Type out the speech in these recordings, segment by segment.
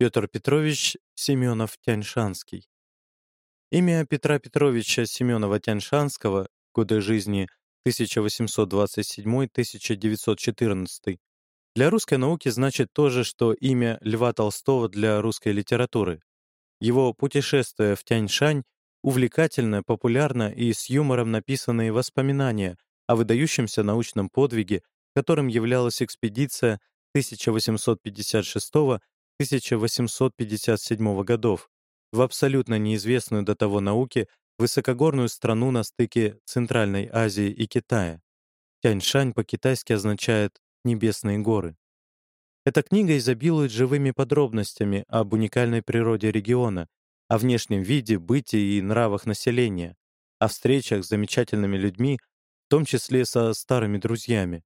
Петр Петрович Семенов-Тяньшанский. Имя Петра Петровича Семенова-Тяньшанского, годы жизни 1827-1914, для русской науки значит то же, что имя Льва Толстого для русской литературы. Его путешествие в Тяньшань увлекательно, популярно и с юмором написанные воспоминания о выдающемся научном подвиге, которым являлась экспедиция 1856 1857 годов в абсолютно неизвестную до того науке высокогорную страну на стыке Центральной Азии и Китая. Тяньшань по-китайски означает «небесные горы». Эта книга изобилует живыми подробностями об уникальной природе региона, о внешнем виде, бытии и нравах населения, о встречах с замечательными людьми, в том числе со старыми друзьями.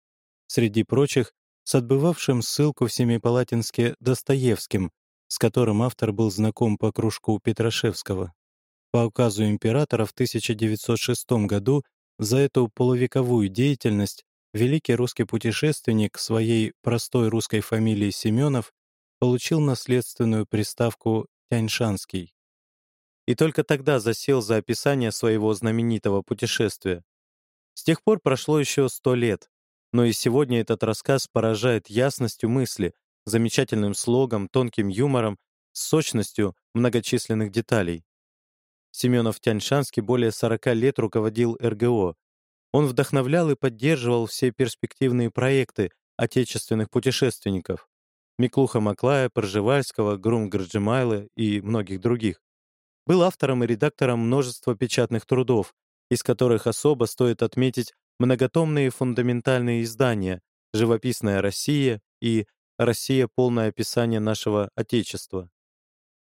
Среди прочих, с отбывавшим ссылку в Семипалатинске Достоевским, с которым автор был знаком по кружку Петрашевского. По указу императора в 1906 году за эту полувековую деятельность великий русский путешественник своей простой русской фамилии Семенов получил наследственную приставку Тяньшанский. И только тогда засел за описание своего знаменитого путешествия. С тех пор прошло еще сто лет, но и сегодня этот рассказ поражает ясностью мысли, замечательным слогом, тонким юмором, сочностью многочисленных деталей. Семенов Тяньшанский более 40 лет руководил РГО. Он вдохновлял и поддерживал все перспективные проекты отечественных путешественников Миклуха Маклая, Пржевальского, Грум Гарджимайла и многих других. Был автором и редактором множества печатных трудов, из которых особо стоит отметить многотомные фундаментальные издания «Живописная Россия» и «Россия. Полное описание нашего Отечества».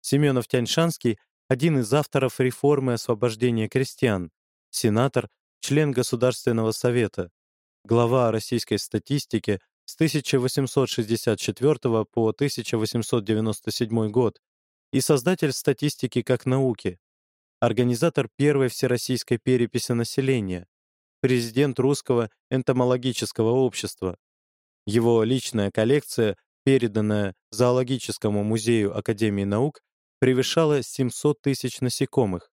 Семенов Тяньшанский — один из авторов реформы освобождения крестьян, сенатор, член Государственного совета, глава российской статистики с 1864 по 1897 год и создатель статистики как науки, организатор первой всероссийской переписи населения, президент Русского энтомологического общества. Его личная коллекция, переданная Зоологическому музею Академии наук, превышала 700 тысяч насекомых.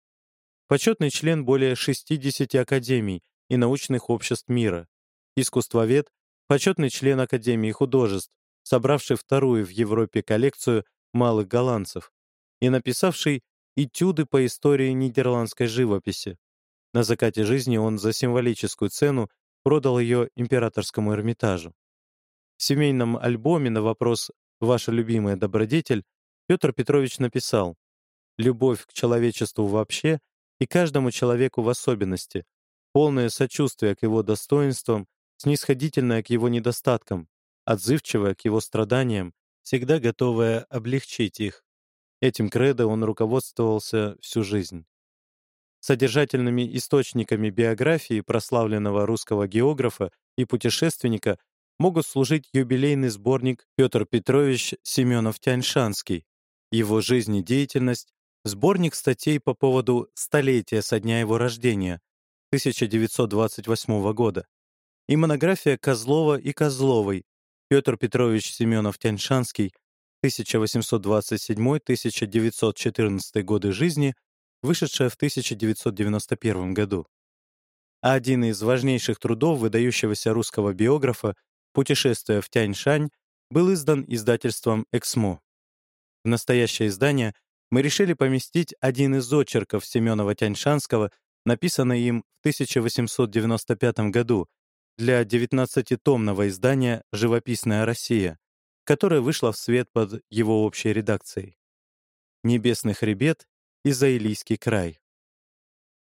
Почетный член более 60 академий и научных обществ мира. Искусствовед, почетный член Академии художеств, собравший вторую в Европе коллекцию малых голландцев и написавший этюды по истории нидерландской живописи. На закате жизни он за символическую цену продал ее императорскому Эрмитажу. В семейном альбоме на вопрос «Ваша любимая добродетель» Петр Петрович написал «Любовь к человечеству вообще и каждому человеку в особенности, полное сочувствие к его достоинствам, снисходительное к его недостаткам, отзывчивое к его страданиям, всегда готовое облегчить их». Этим кредо он руководствовался всю жизнь. Содержательными источниками биографии прославленного русского географа и путешественника могут служить юбилейный сборник Петр Петрович Семенов-Тяньшанский, его жизнь и деятельность, сборник статей по поводу столетия со дня его рождения, 1928 года, и монография Козлова и Козловой Петр Петрович Семенов-Тяньшанский 1827-1914 годы жизни вышедшая в 1991 году. А один из важнейших трудов выдающегося русского биографа «Путешествие в Тяньшань» был издан издательством «Эксмо». В настоящее издание мы решили поместить один из очерков Семенова-Тяньшанского, написанный им в 1895 году для 19-томного издания «Живописная Россия», которое вышло в свет под его общей редакцией. «Небесный хребет и Заилийский край.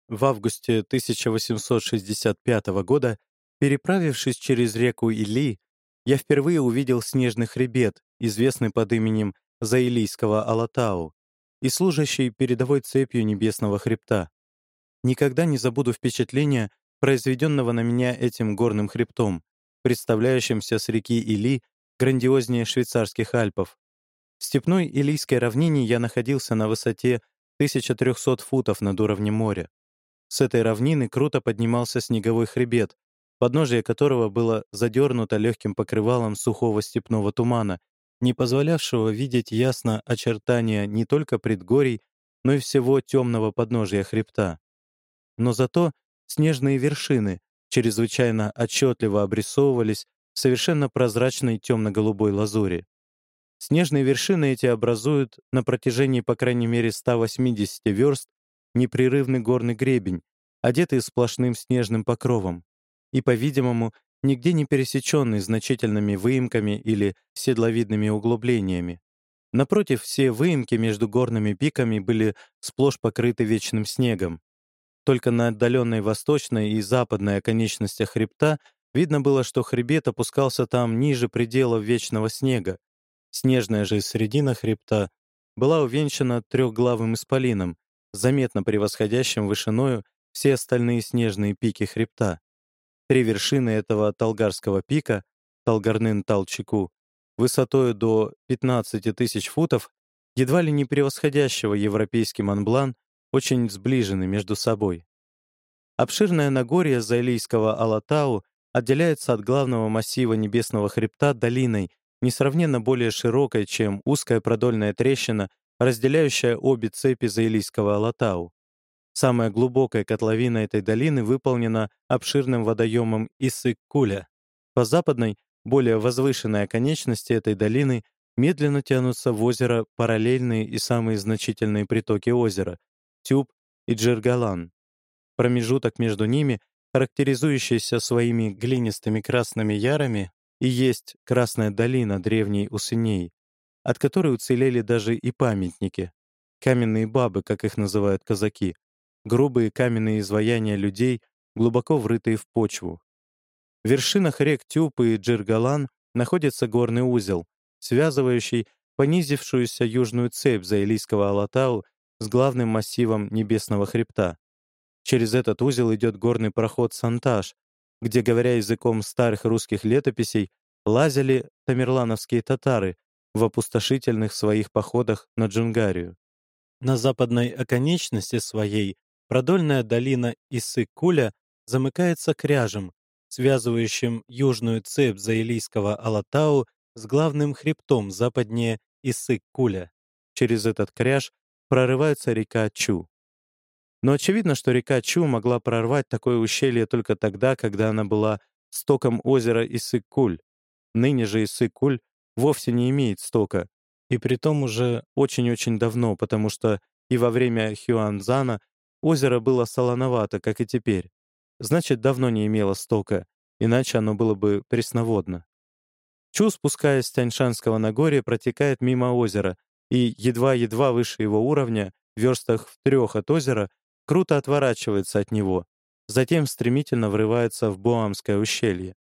В августе 1865 года, переправившись через реку Или, я впервые увидел снежный хребет, известный под именем Заилийского Алатау и служащий передовой цепью небесного хребта. Никогда не забуду впечатления, произведенного на меня этим горным хребтом, представляющимся с реки Или грандиознее швейцарских Альпов. В степной Илийской равнине я находился на высоте 1300 футов над уровнем моря. С этой равнины круто поднимался снеговой хребет, подножие которого было задернуто легким покрывалом сухого степного тумана, не позволявшего видеть ясно очертания не только предгорий, но и всего темного подножия хребта. Но зато снежные вершины чрезвычайно отчетливо обрисовывались в совершенно прозрачной темно-голубой лазури. Снежные вершины эти образуют на протяжении по крайней мере 180 верст непрерывный горный гребень, одетый сплошным снежным покровом, и, по-видимому, нигде не пересеченный значительными выемками или седловидными углублениями. Напротив, все выемки между горными пиками были сплошь покрыты вечным снегом. Только на отдаленной восточной и западной оконечностях хребта видно было, что хребет опускался там ниже пределов вечного снега. Снежная же середина хребта была увенчана трехглавым исполином, заметно превосходящим вышиною все остальные снежные пики хребта. Три вершины этого Талгарского пика, Талгарнын-Талчику, высотой до 15 тысяч футов, едва ли не превосходящего европейский Монблан, очень сближены между собой. Обширное Нагорье Зайлийского Алатау отделяется от главного массива небесного хребта долиной, несравненно более широкой, чем узкая продольная трещина, разделяющая обе цепи Заилийского Алатау. Самая глубокая котловина этой долины выполнена обширным водоемом Иссык-Куля. По западной, более возвышенной оконечности этой долины медленно тянутся в озеро параллельные и самые значительные притоки озера — Тюб и Джергалан. Промежуток между ними, характеризующийся своими глинистыми красными ярами, и есть Красная долина древней Усыней, от которой уцелели даже и памятники. Каменные бабы, как их называют казаки, грубые каменные изваяния людей, глубоко врытые в почву. В вершинах рек Тюп и Джиргалан находится горный узел, связывающий понизившуюся южную цепь Заилийского Алатау с главным массивом Небесного хребта. Через этот узел идет горный проход Сантаж, где, говоря языком старых русских летописей, лазили тамерлановские татары в опустошительных своих походах на Джунгарию. На западной оконечности своей продольная долина Иссык-Куля замыкается кряжем, связывающим южную цепь Заилийского Алатау с главным хребтом западнее Иссык-Куля. Через этот кряж прорывается река Чу. Но очевидно, что река Чу могла прорвать такое ущелье только тогда, когда она была стоком озера Иссык-Куль. Ныне же Иссык-Куль вовсе не имеет стока, и притом уже очень-очень давно, потому что и во время Хюанзана озеро было солоновато, как и теперь. Значит, давно не имело стока, иначе оно было бы пресноводно. Чу, спускаясь с Тяньшанского Нагорья, протекает мимо озера, и едва-едва выше его уровня, в верстах в трех от озера, круто отворачивается от него, затем стремительно врывается в Буамское ущелье.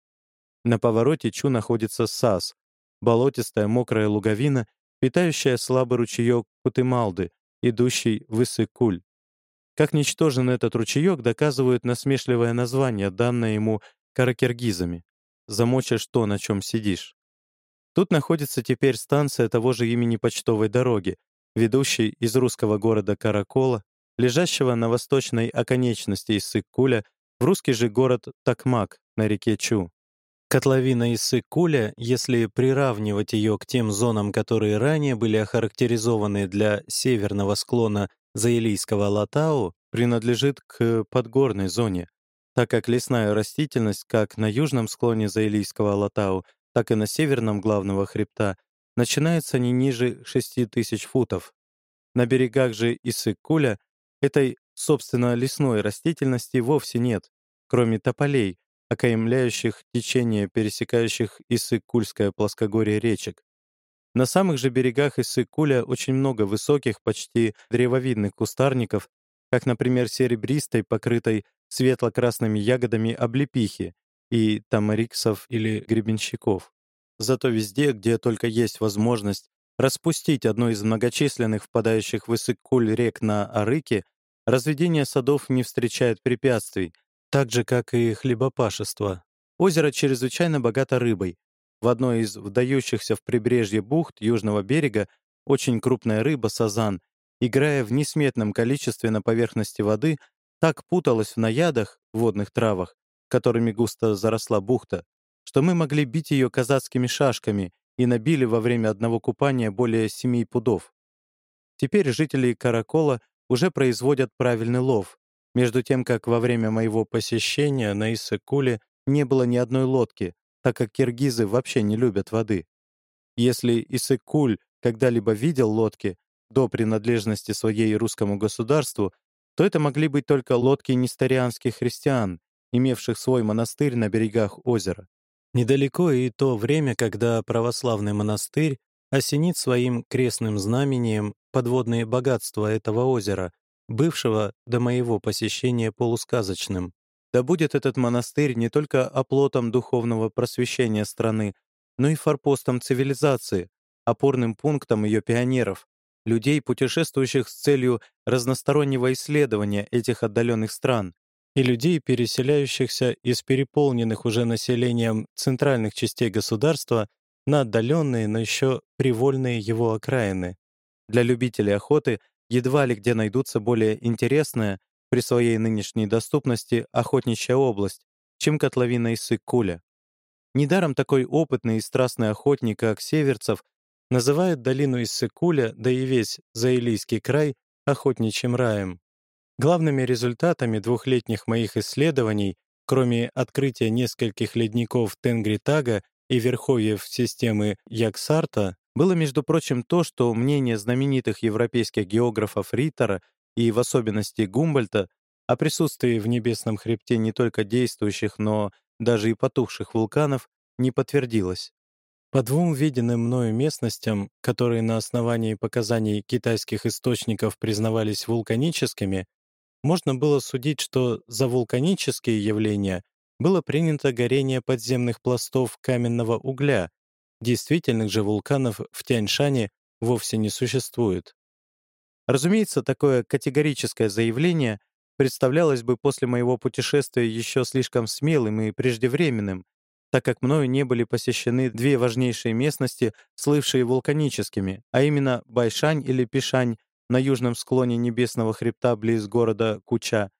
На повороте Чу находится Сас, болотистая мокрая луговина, питающая слабый ручеек Кутымалды, идущий в Иссык-Куль. Как ничтожен этот ручеек, доказывает насмешливое название, данное ему каракергизами. «Замочишь то, на чем сидишь». Тут находится теперь станция того же имени почтовой дороги, ведущей из русского города Каракола лежащего на восточной оконечности Иссык-Куля, в русский же город Такмак на реке Чу. Котловина Иссык-Куля, если приравнивать ее к тем зонам, которые ранее были охарактеризованы для северного склона Заилийского Латау, принадлежит к подгорной зоне, так как лесная растительность как на южном склоне Заилийского Латау, так и на северном главного хребта начинается не ниже 6000 футов. На берегах же Иссык-Куля Этой, собственно, лесной растительности вовсе нет, кроме тополей, окаймляющих течение пересекающих Иссык-Кульское плоскогорье речек. На самых же берегах Иссык-Куля очень много высоких, почти древовидных кустарников, как, например, серебристой, покрытой светло-красными ягодами облепихи и тамариксов или гребенщиков. Зато везде, где только есть возможность распустить одну из многочисленных впадающих в Иссык-Куль рек на Арыке, разведение садов не встречает препятствий, так же, как и хлебопашество. Озеро чрезвычайно богато рыбой. В одной из вдающихся в прибрежье бухт южного берега очень крупная рыба, сазан, играя в несметном количестве на поверхности воды, так путалась в наядах, водных травах, которыми густо заросла бухта, что мы могли бить ее казацкими шашками и набили во время одного купания более 7 пудов. Теперь жители Каракола уже производят правильный лов, между тем как во время моего посещения на Иссыкуле не было ни одной лодки, так как киргизы вообще не любят воды. Если Иссыкуль когда-либо видел лодки до принадлежности своей русскому государству, то это могли быть только лодки несторианских христиан, имевших свой монастырь на берегах озера. Недалеко и то время, когда православный монастырь осенит своим крестным знамением подводные богатства этого озера, бывшего до моего посещения полусказочным. Да будет этот монастырь не только оплотом духовного просвещения страны, но и форпостом цивилизации, опорным пунктом ее пионеров, людей, путешествующих с целью разностороннего исследования этих отдаленных стран, и людей, переселяющихся из переполненных уже населением центральных частей государства на отдаленные, но еще привольные его окраины. Для любителей охоты едва ли где найдутся более интересная при своей нынешней доступности охотничья область, чем котловина Иссык-Куля. Недаром такой опытный и страстный охотник, как Северцев, называет долину Иссыкуля, да и весь Заилийский край, охотничьим раем. Главными результатами двухлетних моих исследований, кроме открытия нескольких ледников Тенгритага и верховьев системы Яксарта, было, между прочим, то, что мнение знаменитых европейских географов Риттера и в особенности Гумбольта о присутствии в небесном хребте не только действующих, но даже и потухших вулканов не подтвердилось. По двум виденным мною местностям, которые на основании показаний китайских источников признавались вулканическими, можно было судить, что за вулканические явления было принято горение подземных пластов каменного угля, действительных же вулканов в Тяньшане вовсе не существует. Разумеется, такое категорическое заявление представлялось бы после моего путешествия еще слишком смелым и преждевременным, так как мною не были посещены две важнейшие местности, слывшие вулканическими, а именно Байшань или Пишань на южном склоне небесного хребта близ города Куча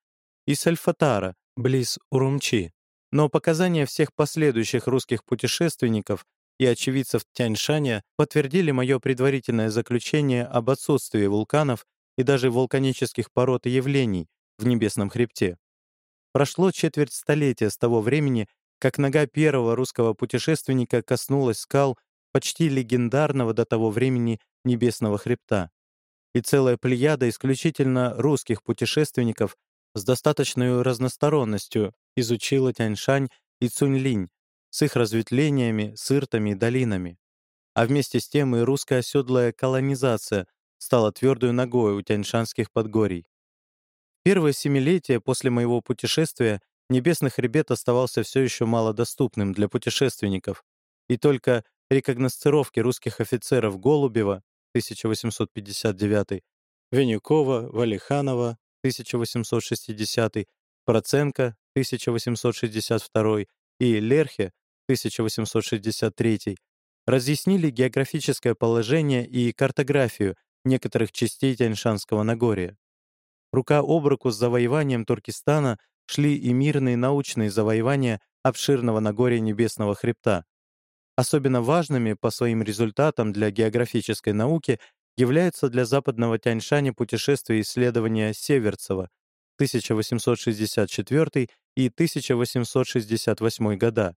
и Сальфатара, близ Урумчи. Но показания всех последующих русских путешественников и очевидцев Тяньшаня подтвердили мое предварительное заключение об отсутствии вулканов и даже вулканических пород и явлений в небесном хребте. Прошло четверть столетия с того времени, как нога первого русского путешественника коснулась скал почти легендарного до того времени небесного хребта. И целая плеяда исключительно русских путешественников с достаточной разносторонностью изучила Тяньшань и Цуньлинь с их разветвлениями, сыртами и долинами. А вместе с тем и русская оседлая колонизация стала твердой ногой у тяньшанских подгорий. Первое семилетие после моего путешествия Небесный хребет оставался все еще малодоступным для путешественников, и только рекогносцировки русских офицеров Голубева 1859, Венюкова, Валиханова 1860, Проценко 1862 и Лерхе 1863 разъяснили географическое положение и картографию некоторых частей Тяньшанского Нагорья. Рука об руку с завоеванием Туркестана шли и мирные научные завоевания обширного Нагорья Небесного Хребта. Особенно важными по своим результатам для географической науки являются для западного Тяньшаня путешествия и исследования Северцева 1864 и 1868 года,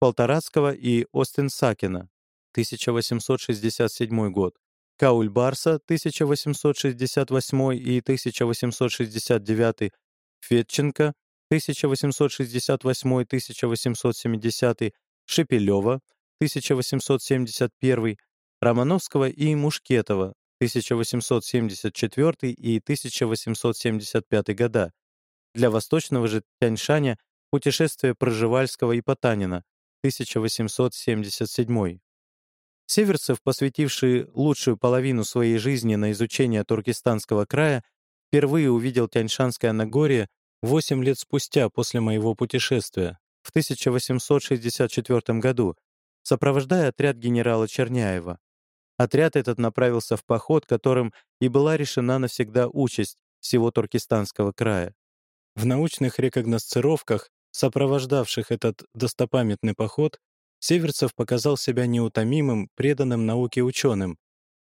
Полторацкого и Остенсакина 1867 год, Каульбарса 1868 и 1869, Фетченко 1868-1870, Шепелева 1871, Романовского и Мушкетова 1874 и 1875 года. Для восточного же Тяньшаня путешествие Проживальского и Потанина 1877. Северцев, посвятивший лучшую половину своей жизни на изучение Туркестанского края, впервые увидел Тяньшанское Нагорье 8 лет спустя после моего путешествия, в 1864 году, сопровождая отряд генерала Черняева. Отряд этот направился в поход, которым и была решена навсегда участь всего Туркестанского края. В научных рекогносцировках, сопровождавших этот достопамятный поход, Северцев показал себя неутомимым, преданным науке ученым,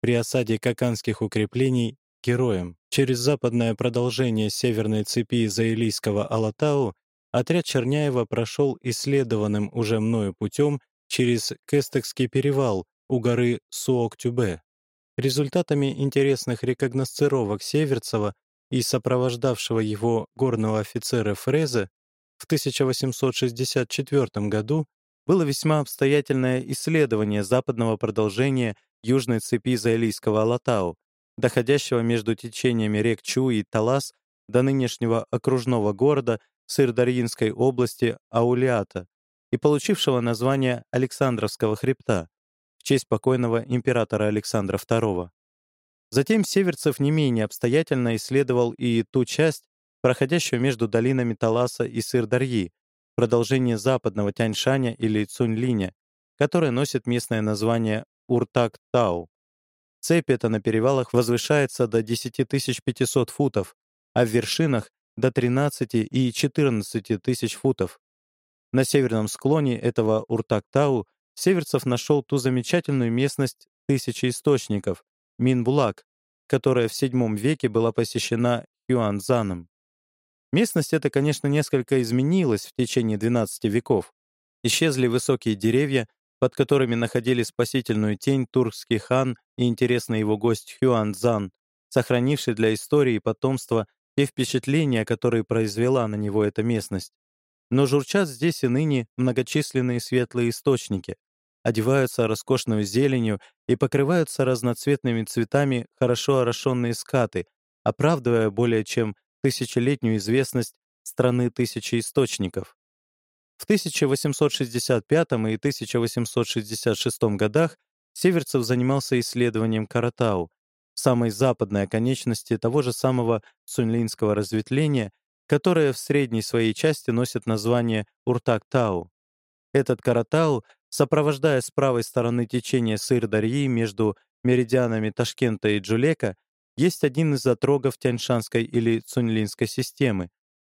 при осаде каканских укреплений — героем. Через западное продолжение северной цепи Заилийского Алатау отряд Черняева прошел исследованным уже мною путем через Кестекский перевал у горы Суоктюбе. Результатами интересных рекогносцировок Северцева и сопровождавшего его горного офицера Фрезе в 1864 году было весьма обстоятельное исследование западного продолжения южной цепи Заилийского Алатау, доходящего между течениями рек Чу и Талас до нынешнего окружного города Сырдарьинской области Аулиата и получившего название Александровского хребта в честь покойного императора Александра II. Затем Северцев не менее обстоятельно исследовал и ту часть, проходящую между долинами Таласа и Сырдарьи, продолжение западного Тяньшаня или Цуньлиня, которое носит местное название Уртак-Тау. Цепь эта на перевалах возвышается до 10 500 футов, а в вершинах — до 13 и 14 тысяч футов. На северном склоне этого Уртак-Тау Северцев нашел ту замечательную местность тысячи источников, Минбулак, которая в VII веке была посещена Юанзаном. Местность эта, конечно, несколько изменилась в течение 12 веков. Исчезли высокие деревья, под которыми находили спасительную тень туркский хан и интересный его гость Хюанзан, сохранивший для истории и потомства те впечатления, которые произвела на него эта местность. Но журчат здесь и ныне многочисленные светлые источники, одеваются роскошной зеленью и покрываются разноцветными цветами хорошо орошенные скаты, оправдывая более чем тысячелетнюю известность страны тысячи источников. В 1865 и 1866 годах Северцев занимался исследованием Каратау, самой западной оконечности того же самого сунлинского разветвления, которое в средней своей части носит название Уртак-Тау. Этот Каратау, сопровождая с правой стороны течение Сыр-Дарьи между меридианами Ташкента и Джулека, есть один из отрогов Тяньшанской или Цунлинской системы,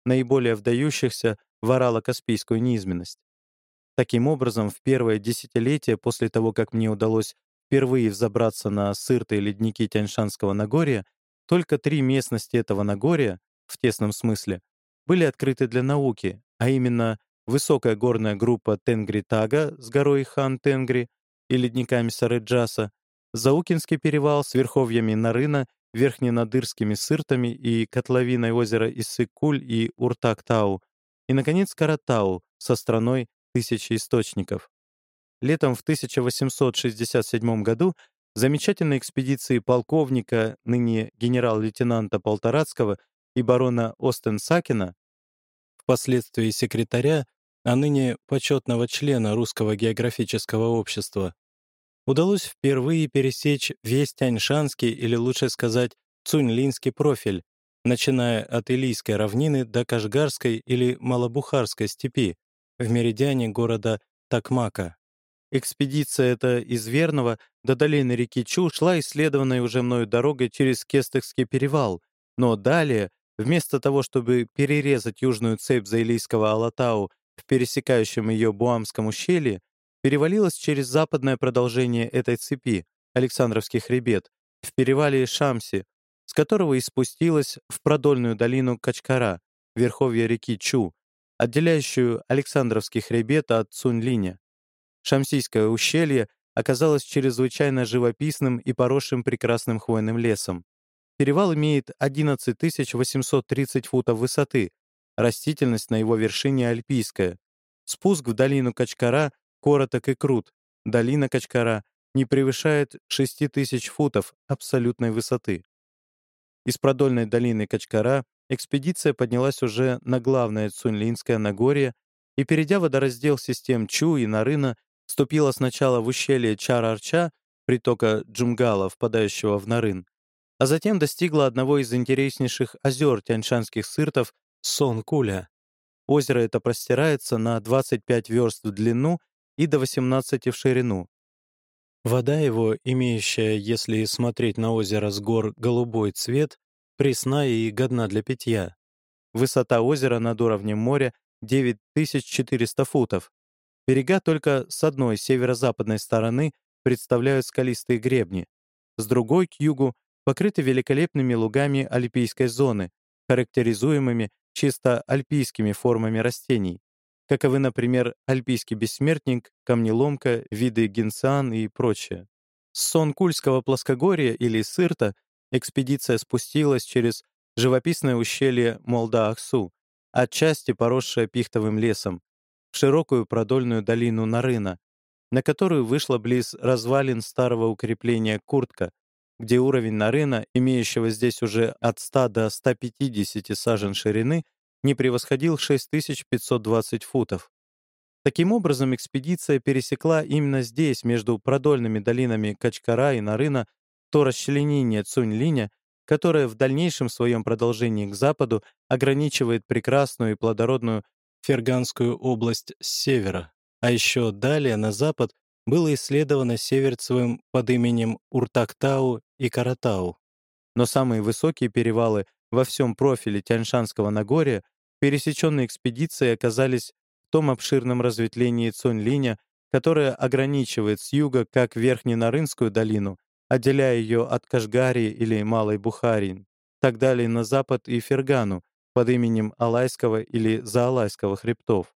наиболее вдающихся в орало-каспийскую низменность. Таким образом, в первое десятилетие после того, как мне удалось впервые взобраться на сыртые ледники Тяньшанского Нагорья, только три местности этого Нагорья, в тесном смысле, были открыты для науки, а именно высокая горная группа Тенгри-Тага с горой Хан-Тенгри и ледниками Сарыджаса, Заукинский перевал с верховьями Нарына верхненадырскими сыртами и котловиной озера Иссык-Куль и Уртак-Тау, и, наконец, Каратау со страной тысячи источников. Летом в 1867 году замечательной экспедиции полковника, ныне генерал-лейтенанта Полторацкого и барона Остен-Сакина, впоследствии секретаря, а ныне почетного члена Русского географического общества, удалось впервые пересечь весь Тяньшанский, или лучше сказать, Цуньлинский профиль, начиная от Илийской равнины до Кашгарской или Малобухарской степи в меридиане города Такмака. Экспедиция эта из Верного до долины реки Чу шла исследованной уже мною дорогой через Кестекский перевал, но далее, вместо того, чтобы перерезать южную цепь Заилийского Алатау в пересекающем ее Буамском ущелье, перевалилась через западное продолжение этой цепи, Александровский хребет, в перевале Шамси, с которого и спустилась в продольную долину Качкара, верховья реки Чу, отделяющую Александровский хребет от Цунлиня. Шамсийское ущелье оказалось чрезвычайно живописным и поросшим прекрасным хвойным лесом. Перевал имеет 11 830 футов высоты, растительность на его вершине альпийская. Спуск в долину Качкара короток и крут. Долина Качкара не превышает 6000 футов абсолютной высоты. Из продольной долины Качкара экспедиция поднялась уже на главное Цунлинское Нагорье и, перейдя водораздел систем Чу и Нарына, вступила сначала в ущелье Чар-Арча, притока Джумгала, впадающего в Нарын, а затем достигла одного из интереснейших озер тяньшанских сыртов Сон-Куля. Озеро это простирается на 25 верст в длину и до 18 в ширину. Вода его, имеющая, если смотреть на озеро с гор, голубой цвет, пресна и годна для питья. Высота озера над уровнем моря 9400 футов. Берега только с одной северо-западной стороны представляют скалистые гребни, с другой, к югу, покрыты великолепными лугами альпийской зоны, характеризуемыми чисто альпийскими формами растений, каковы, например, альпийский бессмертник, камнеломка, виды генциан и прочее. С Сонкульского плоскогорья или Сырта экспедиция спустилась через живописное ущелье Молда-Ахсу, отчасти поросшее пихтовым лесом, в широкую продольную долину Нарына, на которую вышла близ развалин старого укрепления Куртка, где уровень Нарына, имеющего здесь уже от 100 до 150 сажен ширины, не превосходил 6520 футов. Таким образом, экспедиция пересекла именно здесь, между продольными долинами Качкара и Нарына, то расчленение Цунь-Линя, которое в дальнейшем своем продолжении к западу ограничивает прекрасную и плодородную Ферганскую область с севера, а еще далее на запад было исследовано Северцевым под именем Уртактау и Каратау. Но самые высокие перевалы во всем профиле Тяньшанского Нагорья, пересеченные экспедицией, оказались в том обширном разветвлении Цунь-Линя, которое ограничивает с юга как Верхненарынскую долину, отделяя ее от Кашгарии или Малой Бухарии, так далее на запад и Фергану под именем Алайского или Заалайского хребтов.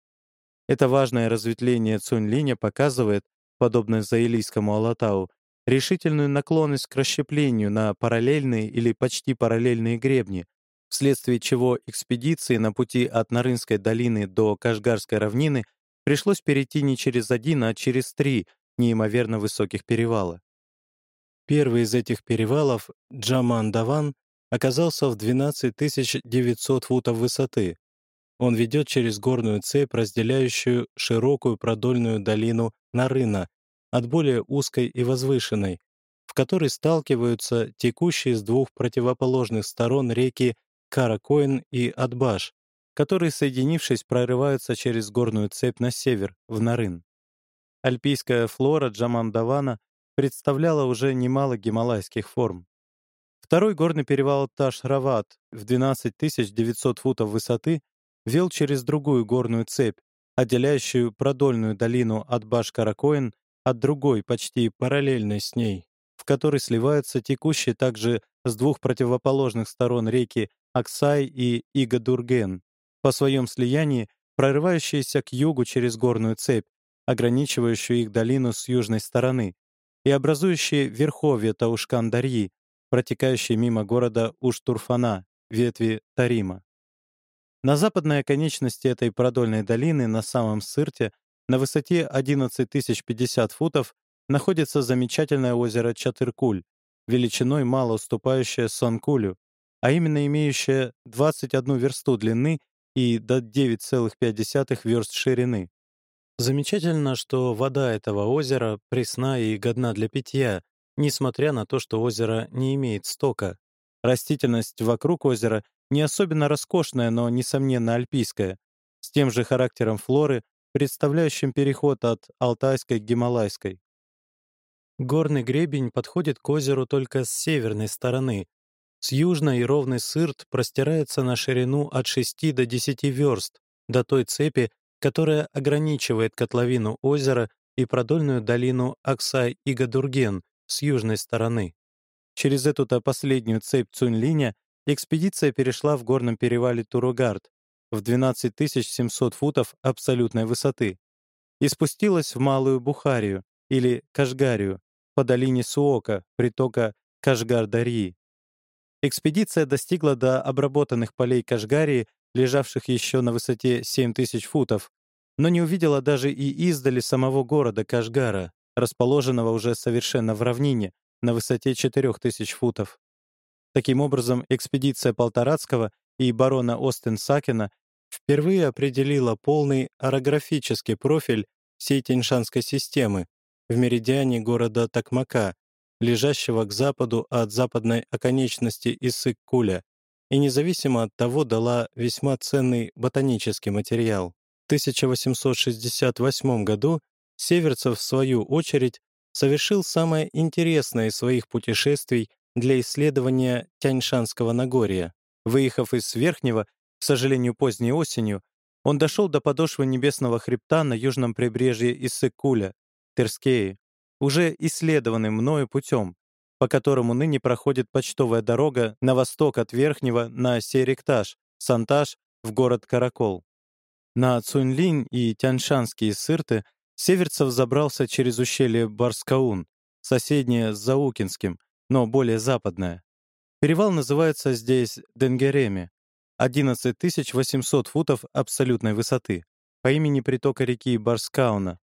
Это важное разветвление Цунь-Линя показывает, подобно заилийскому Алатау, решительную наклонность к расщеплению на параллельные или почти параллельные гребни, вследствие чего экспедиции на пути от Нарынской долины до Кашгарской равнины пришлось перейти не через один, а через три неимоверно высоких перевала. Первый из этих перевалов, Джаман-Даван, оказался в 12 900 футов высоты. Он ведет через горную цепь, разделяющую широкую продольную долину Нарына от более узкой и возвышенной, в которой сталкиваются текущие с двух противоположных сторон реки Каракоин и Адбаш, которые, соединившись, прорываются через горную цепь на север, в Нарын. Альпийская флора Джамандавана представляла уже немало гималайских форм. Второй горный перевал Таш-Рават в 12 900 футов высоты вел через другую горную цепь, отделяющую продольную долину от Баш-Каракоин от другой, почти параллельной с ней, в которой сливаются текущие также с двух противоположных сторон реки Аксай и Игадурген, по своем слиянии прорывающиеся к югу через горную цепь, ограничивающую их долину с южной стороны, и образующие верховье Таушкан-Дарьи, протекающие мимо города Уштурфана, ветви Тарима. На западной оконечности этой продольной долины, на самом Сырте, на высоте 11 050 футов находится замечательное озеро Чатыркуль, величиной мало уступающее Сонкулю, а именно имеющее 21 версту длины и до 9,5 верст ширины. Замечательно, что вода этого озера пресна и годна для питья, несмотря на то, что озеро не имеет стока. Растительность вокруг озера не особенно роскошная, но, несомненно, альпийская, с тем же характером флоры, представляющим переход от Алтайской к Гималайской. Горный гребень подходит к озеру только с северной стороны. С южной ровный сырт простирается на ширину от 6 до 10 верст, до той цепи, которая ограничивает котловину озера и продольную долину Аксай-Игадурген с южной стороны. Через эту-то последнюю цепь Цунь-Линя экспедиция перешла в горном перевале Туругард, в 12 700 футов абсолютной высоты и спустилась в Малую Бухарию или Кашгарию по долине Суока, притока Кашгар-Дарьи. Экспедиция достигла до обработанных полей Кашгарии, лежавших еще на высоте 7000 футов, но не увидела даже и издали самого города Кашгара, расположенного уже совершенно в равнине, на высоте 4000 футов. Таким образом, экспедиция Полторацкого и барона Остен-Сакена впервые определила полный орографический профиль всей Тяньшанской системы в меридиане города Такмака, лежащего к западу от западной оконечности Иссык-Куля, и независимо от того дала весьма ценный ботанический материал. В 1868 году Северцев, в свою очередь, совершил самое интересное из своих путешествий для исследования Тяньшанского Нагорья. Выехав из Верхнего, к сожалению, поздней осенью, Он дошел до подошвы небесного хребта на южном прибрежье Иссык-Куля, Терскеи, уже исследованным мною путем, по которому ныне проходит почтовая дорога на восток от Верхнего на Серектаж, Сантаж, в город Каракол. На Цуньлинь и Тяньшанские сырты Северцев забрался через ущелье Барскаун, соседнее с Заукинским, но более западное. Перевал называется здесь Денгереми, 11 800 футов абсолютной высоты, по имени притока реки Барскауна.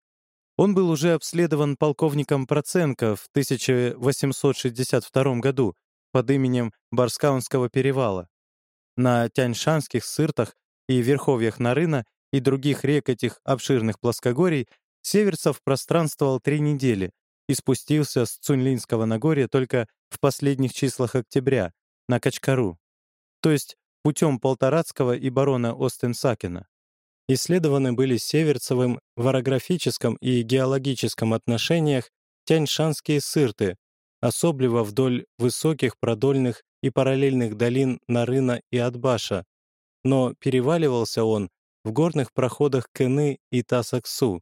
Он был уже обследован полковником Проценко в 1862 году под именем Барскаунского перевала. На Тяньшанских сыртах и верховьях Нарына и других рек этих обширных плоскогорий Северцев пространствовал три недели и спустился с Цунлинского Нагорья только в последних числах октября, на Качкару, то есть путем Полторацкого и барона Остенсакена. Исследованы были Северцевым в орографическом и геологическом отношениях тяньшанские сырты, особливо вдоль высоких продольных и параллельных долин Нарына и Адбаша, но переваливался он в горных проходах Кены и Тасаксу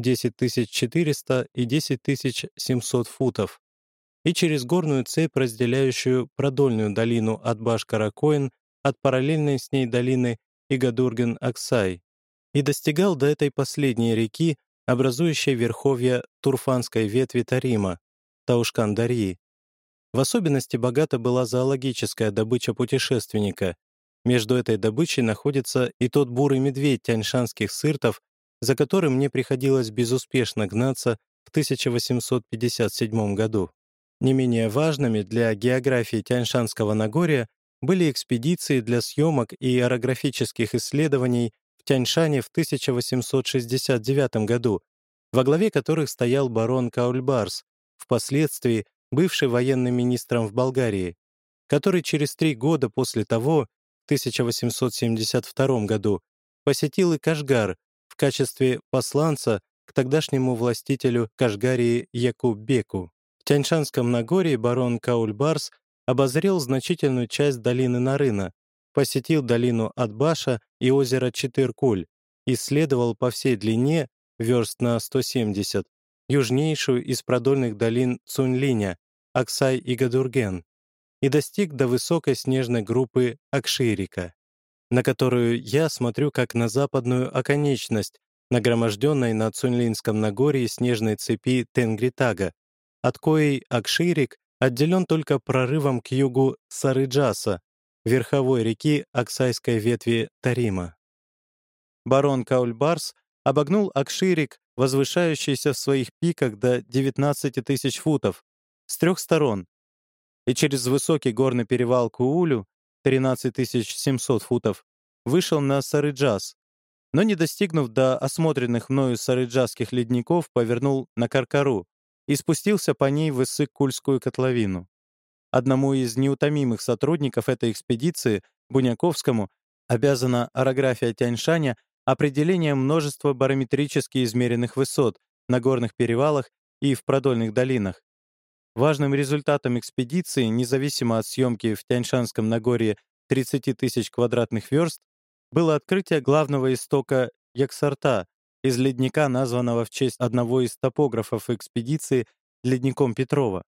10400 и 10700 футов и через горную цепь, разделяющую продольную долину от Баш-Каракоин от параллельной с ней долины Игадурген-Аксай, и достигал до этой последней реки, образующей верховья Турфанской ветви Тарима, Таушкан-Дарьи. В особенности богата была зоологическая добыча путешественника, между этой добычей находится и тот бурый медведь тяньшанских сыртов, за которым мне приходилось безуспешно гнаться в 1857 году. Не менее важными для географии Тяньшанского Нагорья были экспедиции для съемок и орографических исследований в Тяньшане в 1869 году, во главе которых стоял барон Каульбарс, впоследствии бывший военным министром в Болгарии, который через три года после того 1872 году посетил и Кашгар в качестве посланца к тогдашнему властителю Кашгарии Якуббеку. В Тяньшанском Нагорье барон Каульбарс обозрел значительную часть долины Нарына, посетил долину Адбаша и озеро Четыркуль, исследовал по всей длине, верст на 170, южнейшую из продольных долин Цунлиня, Аксай и Гадурген, и достиг до высокой снежной группы Акширика, на которую я смотрю как на западную оконечность, нагроможденной на Цунлинском Нагорье снежной цепи Тенгритага, от коей Акширик отделен только прорывом к югу Сарыджаса, верховой реки Аксайской ветви Тарима. Барон Каульбарс обогнул Акширик, возвышающийся в своих пиках до 19 тысяч футов, с трех сторон, и через высокий горный перевал Куулю, 13 700 футов, вышел на Сарыджас, но не достигнув до осмотренных мною сарыджасских ледников, повернул на Каркару и спустился по ней в Иссык-Кульскую котловину. Одному из неутомимых сотрудников этой экспедиции, Буняковскому, обязана орография Тяньшаня определением множества барометрически измеренных высот на горных перевалах и в продольных долинах, Важным результатом экспедиции, независимо от съемки в Тяньшанском Нагорье 30 тысяч квадратных верст, было открытие главного истока Яксарта из ледника, названного в честь одного из топографов экспедиции ледником Петрова.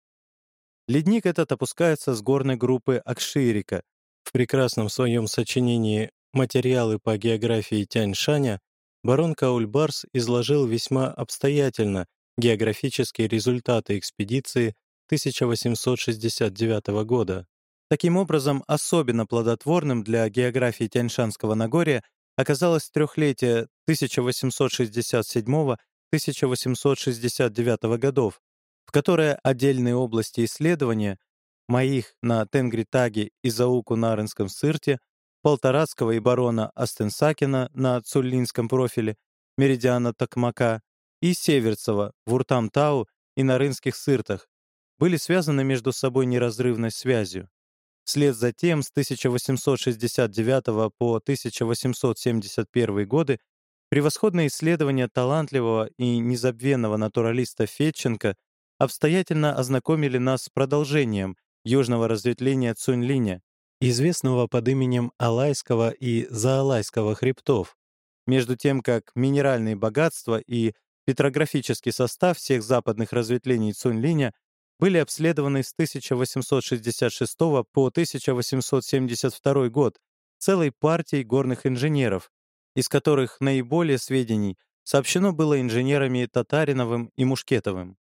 Ледник этот опускается с горной группы Акширика. В прекрасном своем сочинении «Материалы по географии Тяньшаня» барон Каульбарс изложил весьма обстоятельно географические результаты экспедиции 1869 года. Таким образом, особенно плодотворным для географии Тяньшанского Нагорья оказалось трехлетие 1867-1869 годов, в которое отдельные области исследования моих на Тенгритаге и Зауку-Нарынском сырте, Полторацкого и барона Астенсакина на Цуллинском профиле, Меридиана Токмака и Северцева в Уртам-Тау и на Рынских сыртах, были связаны между собой неразрывной связью. Вслед за тем с 1869 по 1871 годы превосходные исследования талантливого и незабвенного натуралиста Фетченко обстоятельно ознакомили нас с продолжением южного разветвления Цуньлиня, известного под именем Алайского и Заалайского хребтов, между тем как минеральные богатства и петрографический состав всех западных разветвлений Цунь-Линя были обследованы с 1866 по 1872 год целой партией горных инженеров, из которых наиболее сведений сообщено было инженерами Татариновым и Мушкетовым.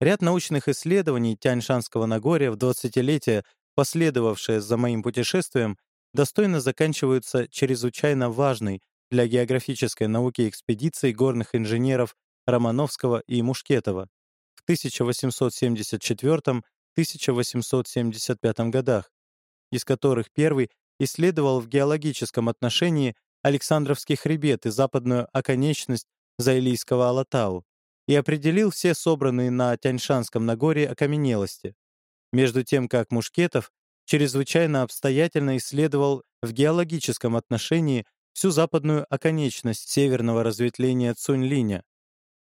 Ряд научных исследований Тяньшанского Нагорья в 20-летие, последовавшее за моим путешествием, достойно заканчиваются чрезвычайно важной для географической науки экспедицией горных инженеров Романовского и Мушкетова в 1874-1875 годах, из которых первый исследовал в геологическом отношении Александровский хребет и западную оконечность Заилийского Алатау и определил все собранные на Тяньшанском Нагорье окаменелости, между тем как Мушкетов чрезвычайно обстоятельно исследовал в геологическом отношении всю западную оконечность северного разветвления Цунь-Линя,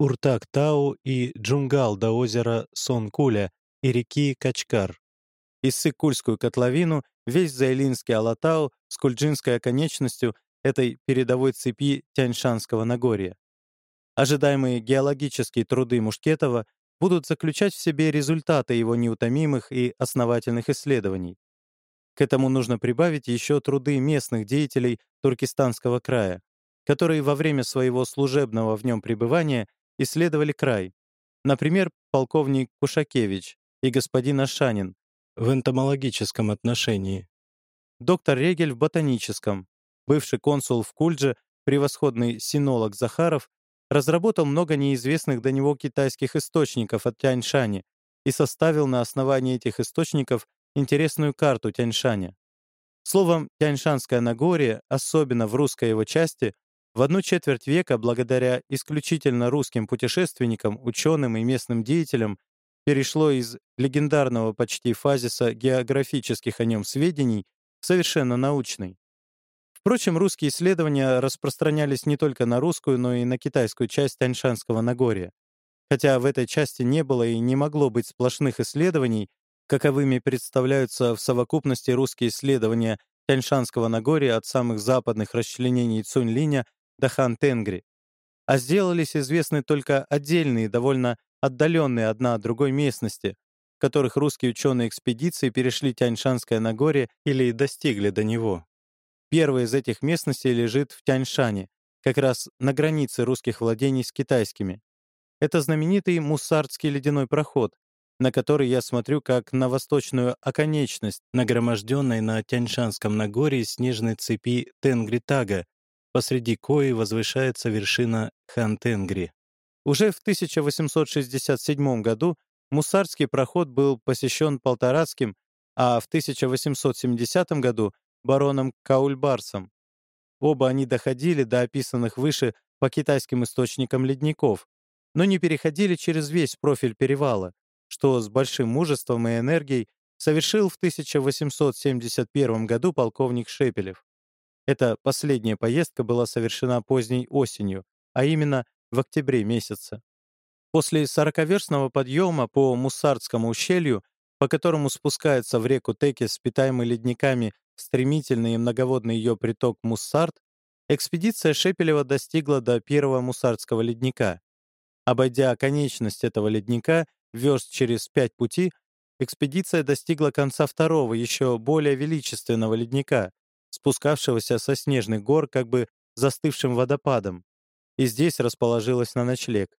Уртак-Тау и Джунгал до озера Сон-Куля и реки Качкар. Иссык-Кульскую котловину, весь Заилинский Алатау с Кульджинской оконечностью этой передовой цепи Тяньшанского Нагорья. Ожидаемые геологические труды Мушкетова будут заключать в себе результаты его неутомимых и основательных исследований. К этому нужно прибавить еще труды местных деятелей Туркестанского края, которые во время своего служебного в нем пребывания исследовали край. Например, полковник Кушакевич и господин Ашанин в энтомологическом отношении, доктор Регель в ботаническом, бывший консул в Кульдже, превосходный синолог Захаров разработал много неизвестных до него китайских источников от Тяньшани и составил на основании этих источников интересную карту Тяньшаня. Словом, Тяньшанское Нагорье, особенно в русской его части, в одну четверть века благодаря исключительно русским путешественникам, ученым и местным деятелям перешло из легендарного почти фазиса географических о нем сведений в совершенно научный. Впрочем, русские исследования распространялись не только на русскую, но и на китайскую часть Таньшанского Нагорья. Хотя в этой части не было и не могло быть сплошных исследований, каковыми представляются в совокупности русские исследования Тяньшанского Нагорья от самых западных расчленений Цунь-Линя до Хан-Тенгри, а сделались известны только отдельные, довольно отдаленные одна от другой местности, в которых русские ученые экспедиции перешли Тяньшанское Нагорье или достигли до него. Первая из этих местностей лежит в Тяньшане, как раз на границе русских владений с китайскими. Это знаменитый Муссардский ледяной проход, на который я смотрю как на восточную оконечность, нагроможденной на Тяньшанском Нагорье снежной цепи Тенгри-Тага, посреди кои возвышается вершина Хан-Тенгри. Уже в 1867 году Муссардский проход был посещен Полторацким, а в 1870 году бароном Каульбарсом. Оба они доходили до описанных выше по китайским источникам ледников, но не переходили через весь профиль перевала, что с большим мужеством и энергией совершил в 1871 году полковник Шепелев. Эта последняя поездка была совершена поздней осенью, а именно в октябре месяце. После сороковерстного подъема по Муссардскому ущелью, по которому спускается в реку Текес питаемый ледниками стремительный и многоводный ее приток Муссард, экспедиция Шепелева достигла до первого Муссардского ледника. Обойдя конечность этого ледника, верст через пять пути, экспедиция достигла конца второго, еще более величественного ледника, спускавшегося со снежных гор как бы застывшим водопадом, и здесь расположилась на ночлег.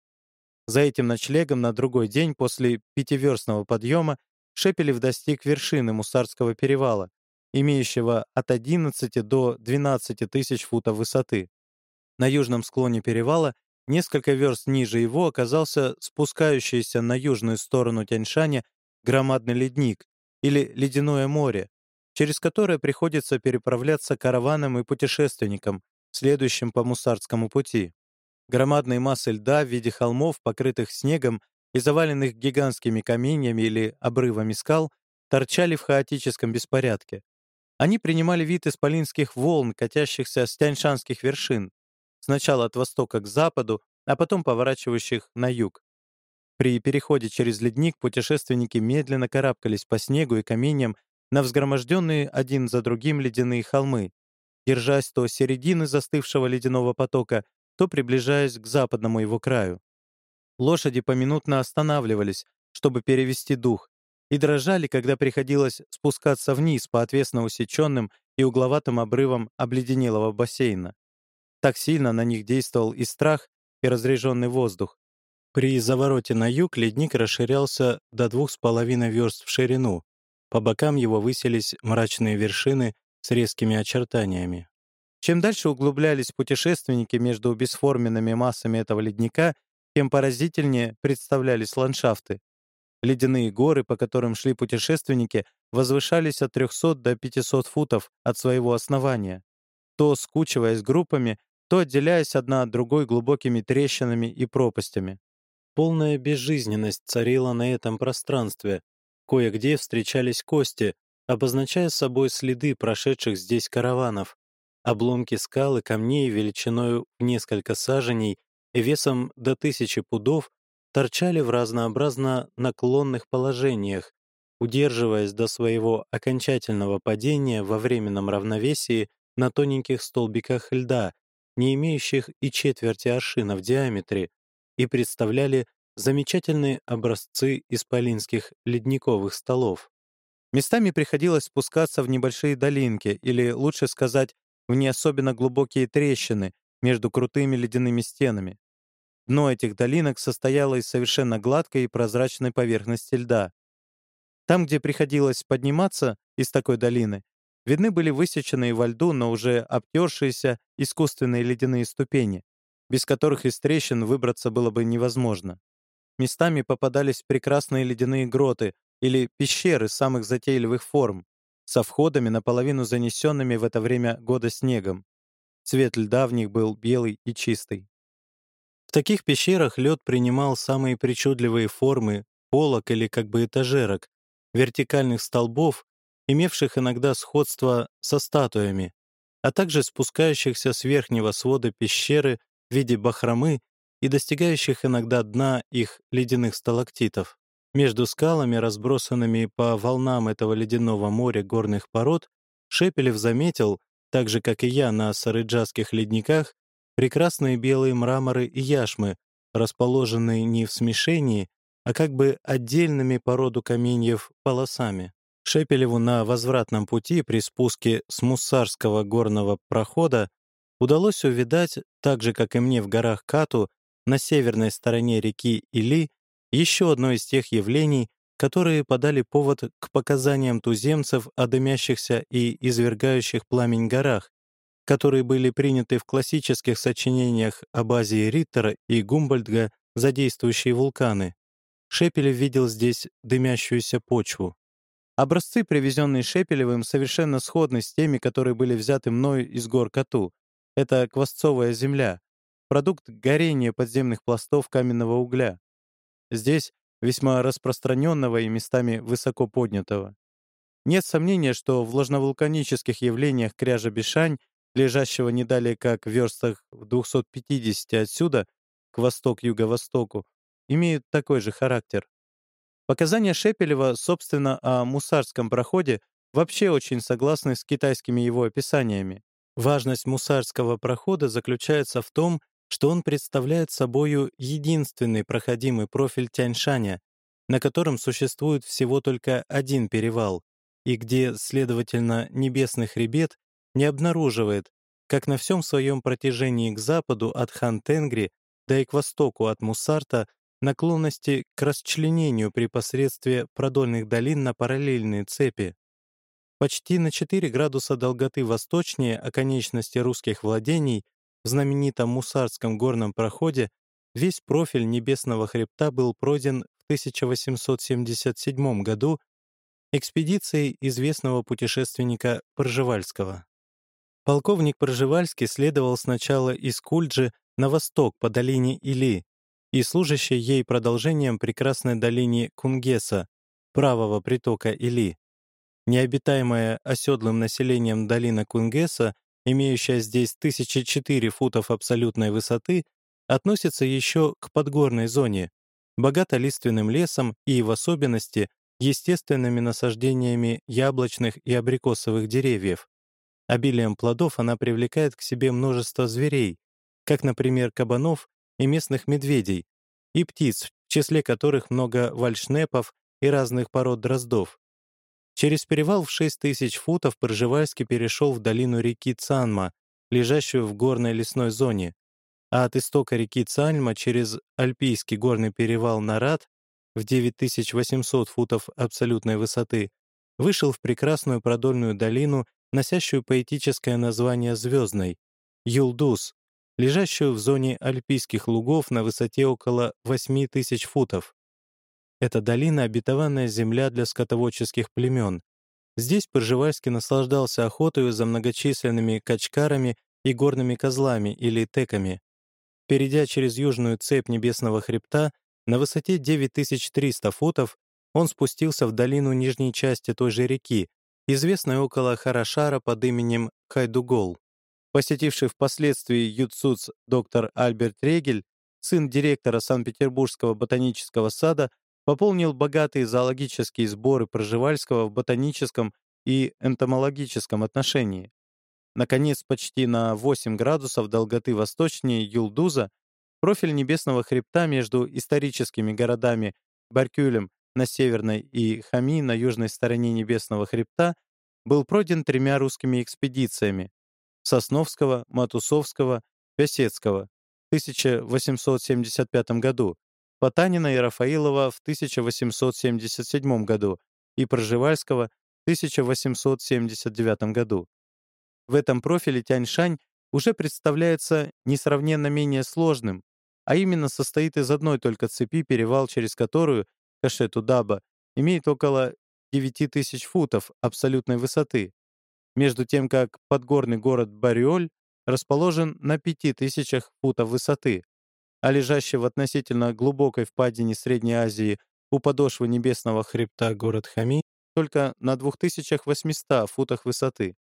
За этим ночлегом на другой день после пятиверстного подъема Шепелев достиг вершины Мусарского перевала, имеющего от 11 до 12 тысяч футов высоты. На южном склоне перевала, несколько верст ниже его, оказался спускающийся на южную сторону Тяньшаня громадный ледник или ледяное море, через которое приходится переправляться караванам и путешественникам, следующим по Мусардскому пути. Громадные массы льда в виде холмов, покрытых снегом и заваленных гигантскими каменьями или обрывами скал, торчали в хаотическом беспорядке. Они принимали вид исполинских волн, катящихся с тяньшанских вершин, сначала от востока к западу, а потом поворачивающих на юг. При переходе через ледник путешественники медленно карабкались по снегу и каменьям на взгроможденные один за другим ледяные холмы, держась то середины застывшего ледяного потока, то приближаясь к западному его краю. Лошади поминутно останавливались, чтобы перевести дух, и дрожали, когда приходилось спускаться вниз по отвесно усеченным и угловатым обрывам обледенелого бассейна. Так сильно на них действовал и страх, и разреженный воздух. При завороте на юг ледник расширялся до двух с половиной верст в ширину. По бокам его высились мрачные вершины с резкими очертаниями. Чем дальше углублялись путешественники между бесформенными массами этого ледника, тем поразительнее представлялись ландшафты. Ледяные горы, по которым шли путешественники, возвышались от 300 до 500 футов от своего основания, то скучиваясь группами, то отделяясь одна от другой глубокими трещинами и пропастями. Полная безжизненность царила на этом пространстве. Кое-где встречались кости, обозначая собой следы прошедших здесь караванов. Обломки скал и камней величиною в несколько саженей и весом до тысячи пудов торчали в разнообразно наклонных положениях, удерживаясь до своего окончательного падения во временном равновесии на тоненьких столбиках льда, не имеющих и четверти аршина в диаметре, и представляли замечательные образцы исполинских ледниковых столов. Местами приходилось спускаться в небольшие долинки, или, лучше сказать, в не особенно глубокие трещины между крутыми ледяными стенами. Дно этих долинок состояло из совершенно гладкой и прозрачной поверхности льда. Там, где приходилось подниматься из такой долины, видны были высеченные во льду, но уже обтершиеся искусственные ледяные ступени, без которых из трещин выбраться было бы невозможно. Местами попадались прекрасные ледяные гроты или пещеры самых затейливых форм, со входами, наполовину занесенными в это время года снегом. Цвет льда в них был белый и чистый. В таких пещерах лед принимал самые причудливые формы полок или как бы этажерок, вертикальных столбов, имевших иногда сходство со статуями, а также спускающихся с верхнего свода пещеры в виде бахромы и достигающих иногда дна их ледяных сталактитов. Между скалами, разбросанными по волнам этого ледяного моря горных пород, Шепелев заметил, так же, как и я на сарыджасских ледниках, прекрасные белые мраморы и яшмы, расположенные не в смешении, а как бы отдельными по роду каменьев полосами. Шепелеву на возвратном пути при спуске с Муссарского горного прохода удалось увидать, так же, как и мне в горах Кату, на северной стороне реки Или, еще одно из тех явлений, которые подали повод к показаниям туземцев о дымящихся и извергающих пламень горах, которые были приняты в классических сочинениях об Азии Риттера и Гумбольдга за действующие вулканы. Шепелев видел здесь дымящуюся почву. Образцы, привезенные Шепелевым, совершенно сходны с теми, которые были взяты мною из гор Кату. Это квасцовая земля, продукт горения подземных пластов каменного угля. Здесь весьма распространенного и местами высоко поднятого. Нет сомнения, что в ложновулканических явлениях кряжа Бишань лежащего не далее как в верстах в 250 отсюда, к восток-юго-востоку, имеют такой же характер. Показания Шепелева, собственно, о мусарском проходе вообще очень согласны с китайскими его описаниями. Важность мусарского прохода заключается в том, что он представляет собою единственный проходимый профиль Тяньшаня, на котором существует всего только один перевал, и где, следовательно, небесный хребет не обнаруживает, как на всем своем протяжении к западу от Хан-Тенгри, да и к востоку от Мусарта, наклонности к расчленению при посредстве продольных долин на параллельные цепи. Почти на 4 градуса долготы восточнее оконечности русских владений в знаменитом Мусарском горном проходе весь профиль небесного хребта был пройден в 1877 году экспедицией известного путешественника Пржевальского. Полковник Пржевальский следовал сначала из Кульджи на восток по долине Или и служащей ей продолжением прекрасной долине Кунгеса, правого притока Или. Необитаемая оседлым населением долина Кунгеса, имеющая здесь 1004 футов абсолютной высоты, относится еще к подгорной зоне, богата лиственным лесом и, в особенности, естественными насаждениями яблочных и абрикосовых деревьев. Обилием плодов она привлекает к себе множество зверей, как, например, кабанов и местных медведей, и птиц, в числе которых много вальшнепов и разных пород дроздов. Через перевал в 6 тысяч футов Пржевальский перешел в долину реки Цанма, лежащую в горной лесной зоне, а от истока реки Цанма через Альпийский горный перевал Нарат в 9800 футов абсолютной высоты вышел в прекрасную продольную долину, носящую поэтическое название «Звездной» — Юлдус, лежащую в зоне альпийских лугов на высоте около 8 тысяч футов. Эта долина — обетованная земля для скотоводческих племен. Здесь Пржевальский наслаждался охотой за многочисленными качкарами и горными козлами или теками. Перейдя через южную цепь Небесного хребта, на высоте 9300 футов он спустился в долину нижней части той же реки, известной около Харашара под именем Хайдугол. Посетивший впоследствии Юцуц доктор Альберт Регель, сын директора Санкт-Петербургского ботанического сада, пополнил богатые зоологические сборы Проживальского в ботаническом и энтомологическом отношении. Наконец, почти на 8 градусов долготы восточнее Юлдуза профиль небесного хребта между историческими городами Баркюлем на северной и Хами на южной стороне небесного хребта был пройден тремя русскими экспедициями Сосновского, Матусовского, Песецкого в 1875 году, Потанина и Рафаилова в 1877 году и Пржевальского в 1879 году. В этом профиле Тяньшань уже представляется несравненно менее сложным, а именно состоит из одной только цепи, перевал через которую Кашету-Даба имеет около 9000 футов абсолютной высоты, между тем как подгорный город Бариоль расположен на 5000 футов высоты, а лежащий в относительно глубокой впадине Средней Азии у подошвы небесного хребта город Хами только на 2800 футах высоты.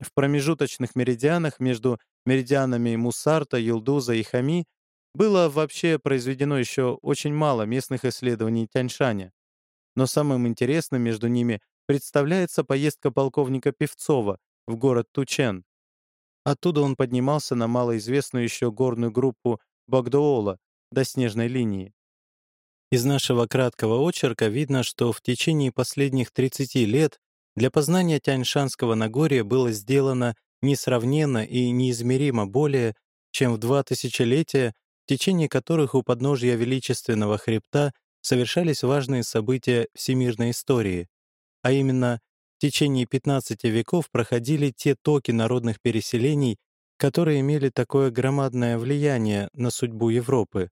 В промежуточных меридианах между меридианами Мусарта, Юлдуза и Хами было вообще произведено еще очень мало местных исследований Тяньшаня. Но самым интересным между ними представляется поездка полковника Певцова в город Тучен. Оттуда он поднимался на малоизвестную еще горную группу Багдоола до снежной линии. Из нашего краткого очерка видно, что в течение последних 30 лет для познания Тяньшанского Нагорья было сделано несравненно и неизмеримо более, чем в два тысячелетия, в течение которых у подножья величественного хребта совершались важные события всемирной истории, а именно в течение 15 веков проходили те токи народных переселений, которые имели такое громадное влияние на судьбу Европы.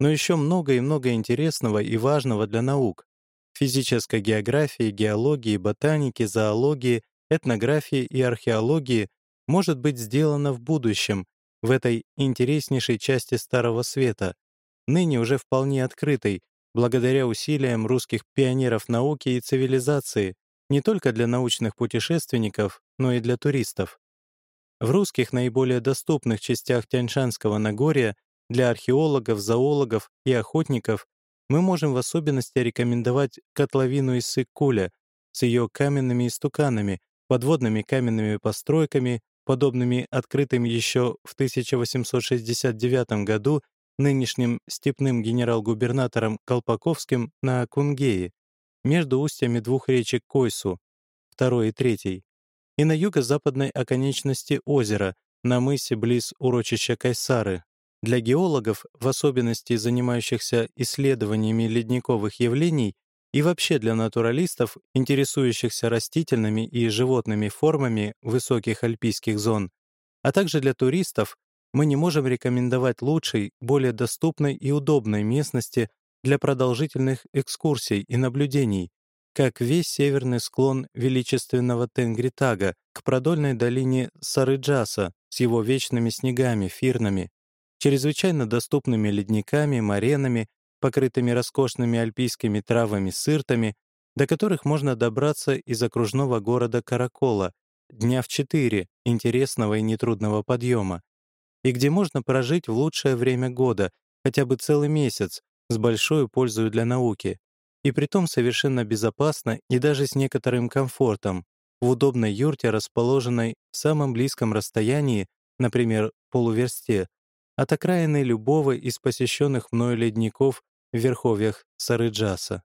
Но еще много и много интересного и важного для наук, физической географии, геологии, ботаники, зоологии, этнографии и археологии может быть сделано в будущем, в этой интереснейшей части Старого Света, ныне уже вполне открытой, благодаря усилиям русских пионеров науки и цивилизации, не только для научных путешественников, но и для туристов. В русских наиболее доступных частях Тяньшанского Нагорья для археологов, зоологов и охотников мы можем в особенности рекомендовать котловину из Сыккуля с ее каменными истуканами, подводными каменными постройками, подобными открытым еще в 1869 году нынешним степным генерал-губернатором Колпаковским на Кунгее, между устьями двух речек Койсу, второй и третий, и на юго-западной оконечности озера, на мысе близ урочища Кайсары, для геологов, в особенности занимающихся исследованиями ледниковых явлений, и вообще для натуралистов, интересующихся растительными и животными формами высоких альпийских зон, а также для туристов, мы не можем рекомендовать лучшей, более доступной и удобной местности для продолжительных экскурсий и наблюдений, как весь северный склон величественного Тенгритага к продольной долине Сарыджаса с его вечными снегами, фирнами, чрезвычайно доступными ледниками, маренами, покрытыми роскошными альпийскими травами, сыртами, до которых можно добраться из окружного города Каракола дня в четыре интересного и нетрудного подъема, и где можно прожить в лучшее время года, хотя бы целый месяц, с большой пользой для науки, и притом совершенно безопасно и даже с некоторым комфортом, в удобной юрте, расположенной в самом близком расстоянии, например, полуверсте, от окраины любого из посещенных мною ледников в верховьях Сарыджаса.